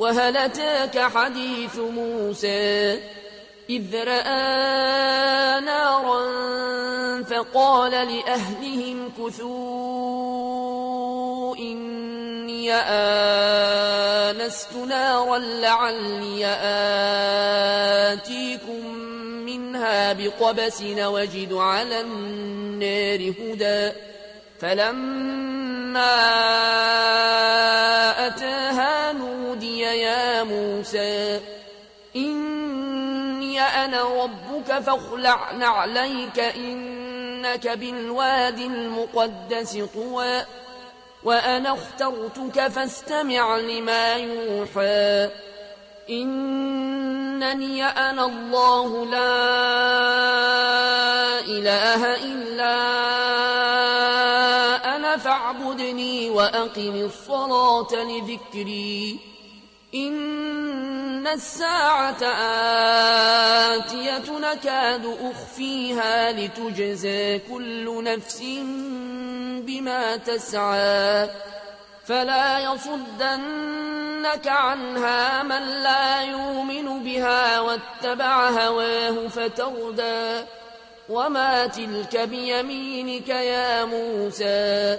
وهل أتاك حديث موسى؟ إذ رأى نارا فقال لأهلهم كثوا إني آنست نارا لعلي آتيكم منها بقبس وجد على النار هدى. فلما أتاها نودي يا موسى إني أنا ربك فاخلع نعليك إنك بالواد المقدس طوى وأنا اخترتك فاستمع لما يوحى. إنني أنا الله لا إله إلا أنا وأقم الصلاة لذكري. إن الساعة آتية نكاد أخفيها لتجزى كل نفس بما تسعى. فلا يصدنك عنها من لا يؤمن بها واتبع هواه فتردى. وما تلك بيمينك يا موسى.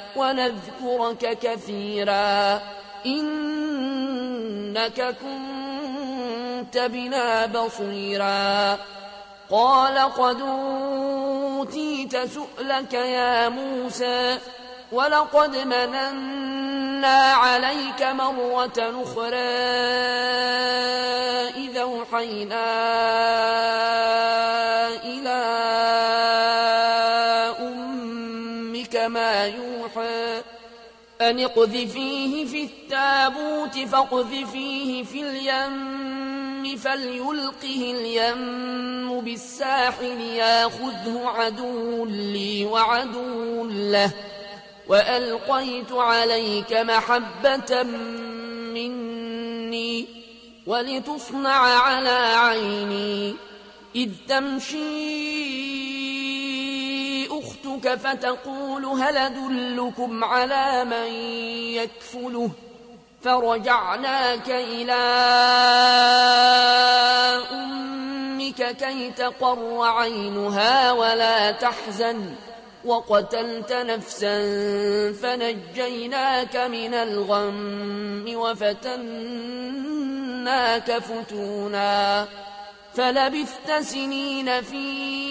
ونذكرك كثيرا. إنك كنت بنا بصيرا. قال قد أوتيت سؤلك يا موسى ولقد مننا عليك مرة أخرى إذا أوحينا إلى أمك ما يوحى. أن اقذفيه في التابوت فاقذفيه في اليم فليلقه اليم بالساحل ياخذه عدو لي وعدو له. وألقيت عليك محبة مني ولتصنع على عيني. إذ تمشي أختك فتقول هل أدلكم على من يكفله فرجعناك إلى أمك كي تقر عينها ولا تحزن وقتلت نفسا فنجيناك من الغم وفتناك فتونا فلبثت سنين في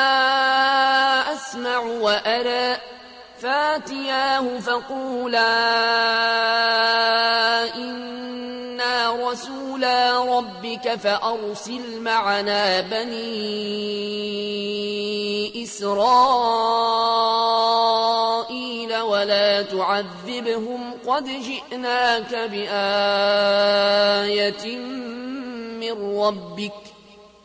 أسمع وأرى. فاتياه فقولا إنا رسولا ربك فأرسل معنا بني إسرائيل ولا تعذبهم قد جئناك بآية من ربك.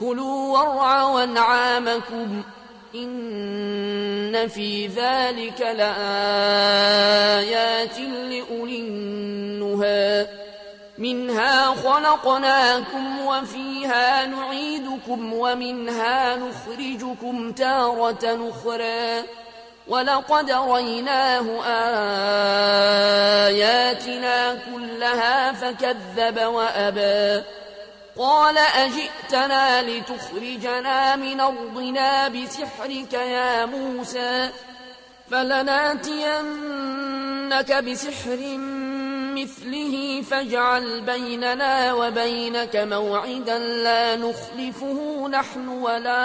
كلوا وارعوا انعامكم إن في ذلك لآيات لأولي النهى. منها خلقناكم وفيها نعيدكم ومنها نخرجكم تارة أخرى. ولقد ريناه آياتنا كلها فكذب وأبى. قال أجئتنا لتخرجنا من أرضنا بسحرك يا موسى فلناتينك بسحر مثله فاجعل بيننا وبينك موعدا لا نخلفه نحن ولا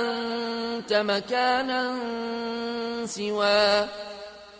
أنت مكانا سواه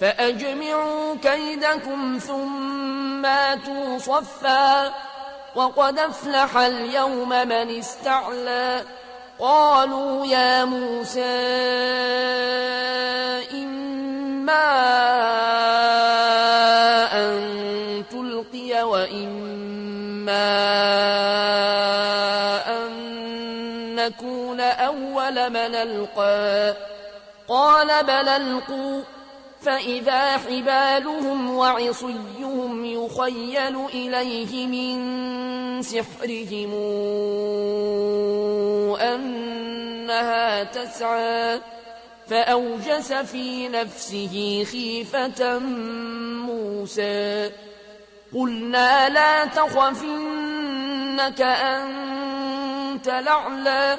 فأجمعوا كيدكم ثم آتوا صفا. وقد أفلح اليوم من استعلى. قالوا يا موسى إما أن تلقي وإما أن نكون أول من ألقى. قال بل ألقوا فإذا حبالهم وعصيهم يخيل إليه من سحرهم أنها تسعى فأوجس في نفسه خيفة موسى. قلنا لا تخفنك أنت لعلى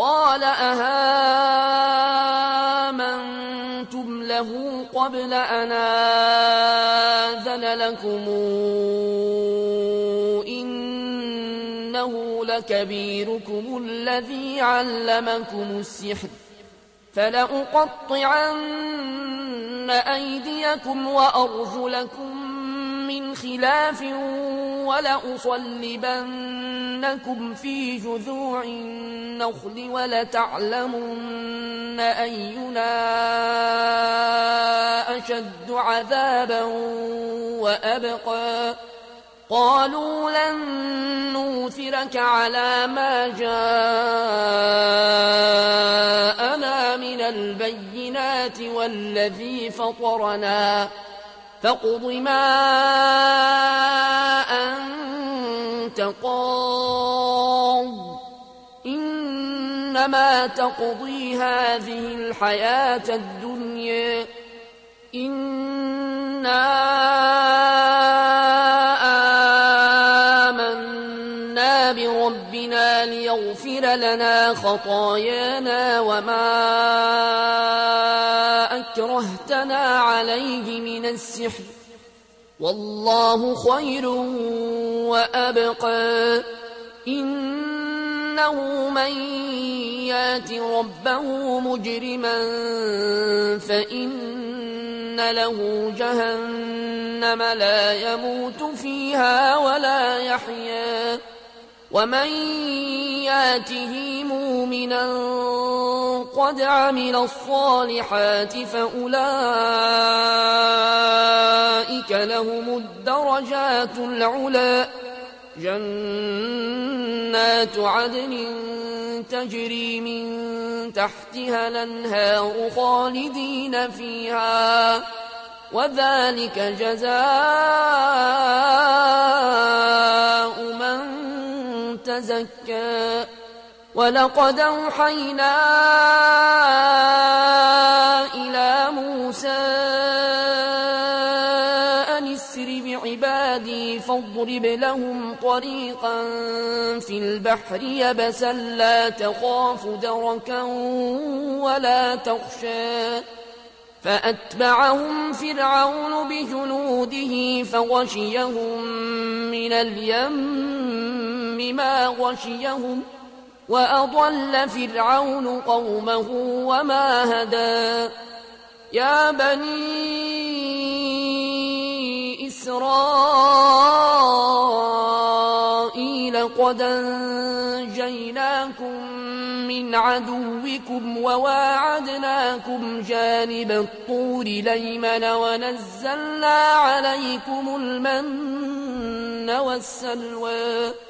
قال أهامنتم له قبل أن آذن لكم؟ إنه لكبيركم الذي علمكم السحر. فلأقطعن أيديكم وأرجلكم من خلاف ولأصلبنكم في جذوع النخل ولتعلمن أينا أشد عذابا وأبقى. قالوا لن نوثرك على ما جاءنا من البينات والذي فطرنا. فاقض ما أنت قاض. إنما تقضي هذه الحياة الدنيا. إنا آمنا بربنا ليغفر لنا خطايانا وما أكرهتنا عليه من السحر. والله خير وأبقى. إنه من يات ربه مجرما فإن له جهنم لا يموت فيها ولا يحيا. ومن ياته مؤمنا قد عمل الصالحات فأولئك لهم الدرجات العلى. جنات عدن تجري من تحتها الانهار خالدين فيها. وذلك جزاء من تزكى. ولقد أوحينا إلى موسى أن اسر بعبادي فاضرب لهم طريقا في البحر يبسا لا تخاف دركا ولا تخشى. فأتبعهم فرعون بجنوده فغشيهم من اليم ما غشيهم وأضل فرعون قومه وما هدى. يا بني إسرائيل قد أنجيناكم من عدوكم وواعدناكم جانب الطور ليمن ونزلنا عليكم المن والسلوى.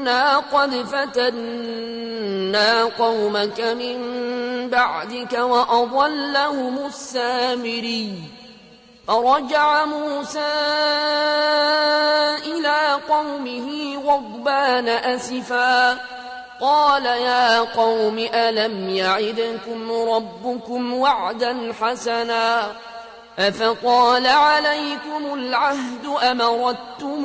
فإنا قد فتنا قومك من بعدك وأضلهم السامري فرجع موسى إلى قومه غضبان أسفا قال يا قوم ألم يعدكم ربكم وعدا حسنا أفطال عليكم العهد أمرتم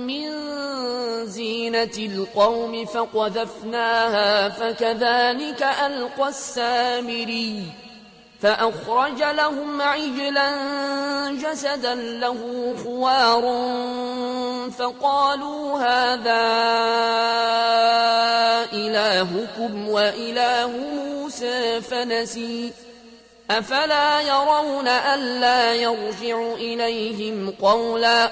زينة القوم فقذفناها فكذلك ألقى السامري فأخرج لهم عجلا جسدا له خوار فقالوا هذا إلهكم وإله موسى فنسي أفلا يرون ألا يرجع إليهم قولا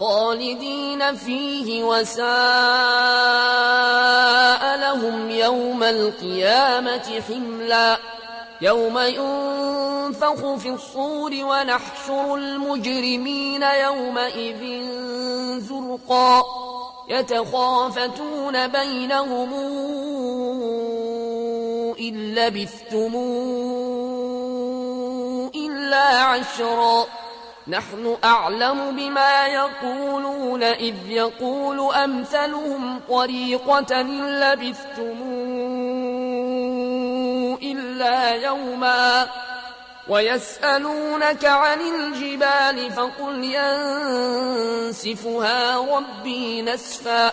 خالدين فيه وساء لهم يوم القيامة حملا. يوم ينفخ في الصور ونحشر المجرمين يومئذ زرقا. يتخافتون بينهم إن لبثتم إلا إلا عشرا. نحن أعلم بما يقولون إذ يقول أمثلهم طريقة لبثتموا إلا يوما ويسألونك عن الجبال فقل ينسفها ربي نسفا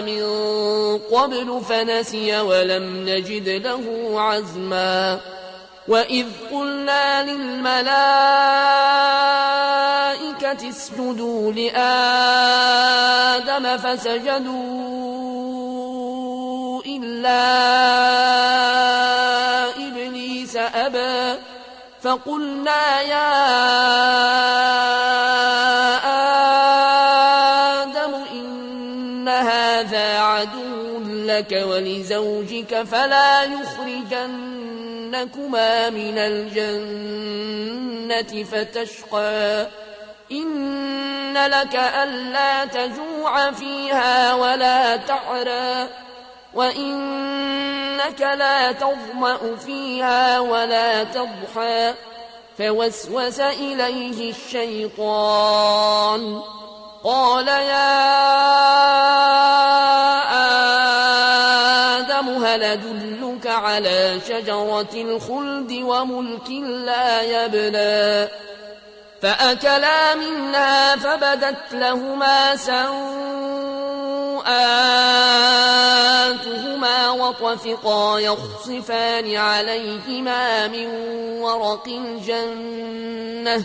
من قبل فنسي ولم نجد له عزما. وإذ قلنا للملائكة اسجدوا لآدم فسجدوا إلا إبليس أبى. فقلنا يا لك ولزوجك فلا يخرجنكما من الجنة فتشقى. إن لك ألا تجوع فيها ولا تعرى. وإنك لا تظمأ فيها ولا تضحى. فوسوس إليه الشيطان. قال يا آدم هل أدلك على شجرة الخلد وملك لا يبلى فأكلا منها فبدت لهما سوآتهما وطفقا يخصفان عليهما من ورق الجنة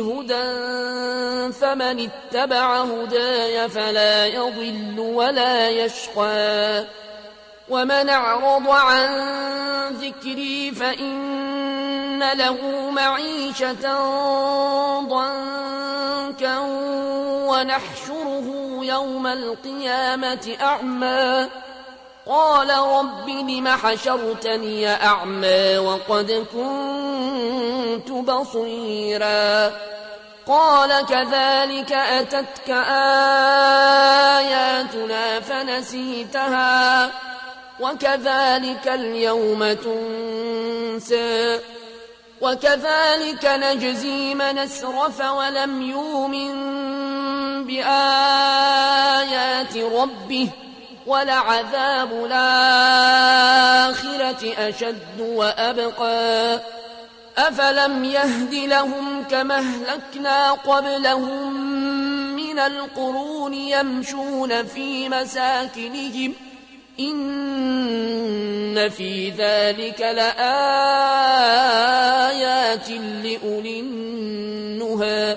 هدى فمن اتبع هداي فلا يضل ولا يشقى. ومن أعرض عن ذكري فإن له معيشة ضنكا. ونحشره يوم القيامة أعمى. قال رب لم حشرتني أعمى وقد كنت بصيرا. قال كذلك أتتك آياتنا فنسيتها وكذلك اليوم تنسى. وكذلك نجزي من أسرف ولم يؤمن بآيات ربه ولعذاب الآخرة أشد وأبقى. أفلم يهد لهم كما أهلكنا قبلهم من القرون يمشون في مساكنهم. إن في ذلك لآيات لأولي النهى.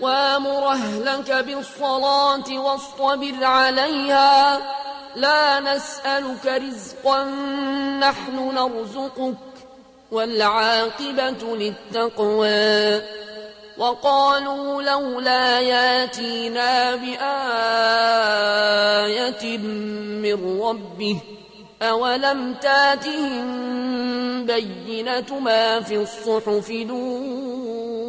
وامر أهلك بالصلاة واصطبر عليها لا نسألك رزقا نحن نرزقك والعاقبة للتقوى وقالوا لولا ياتينا بآية من ربه أولم تاتهم بينة ما في الصحف الأولى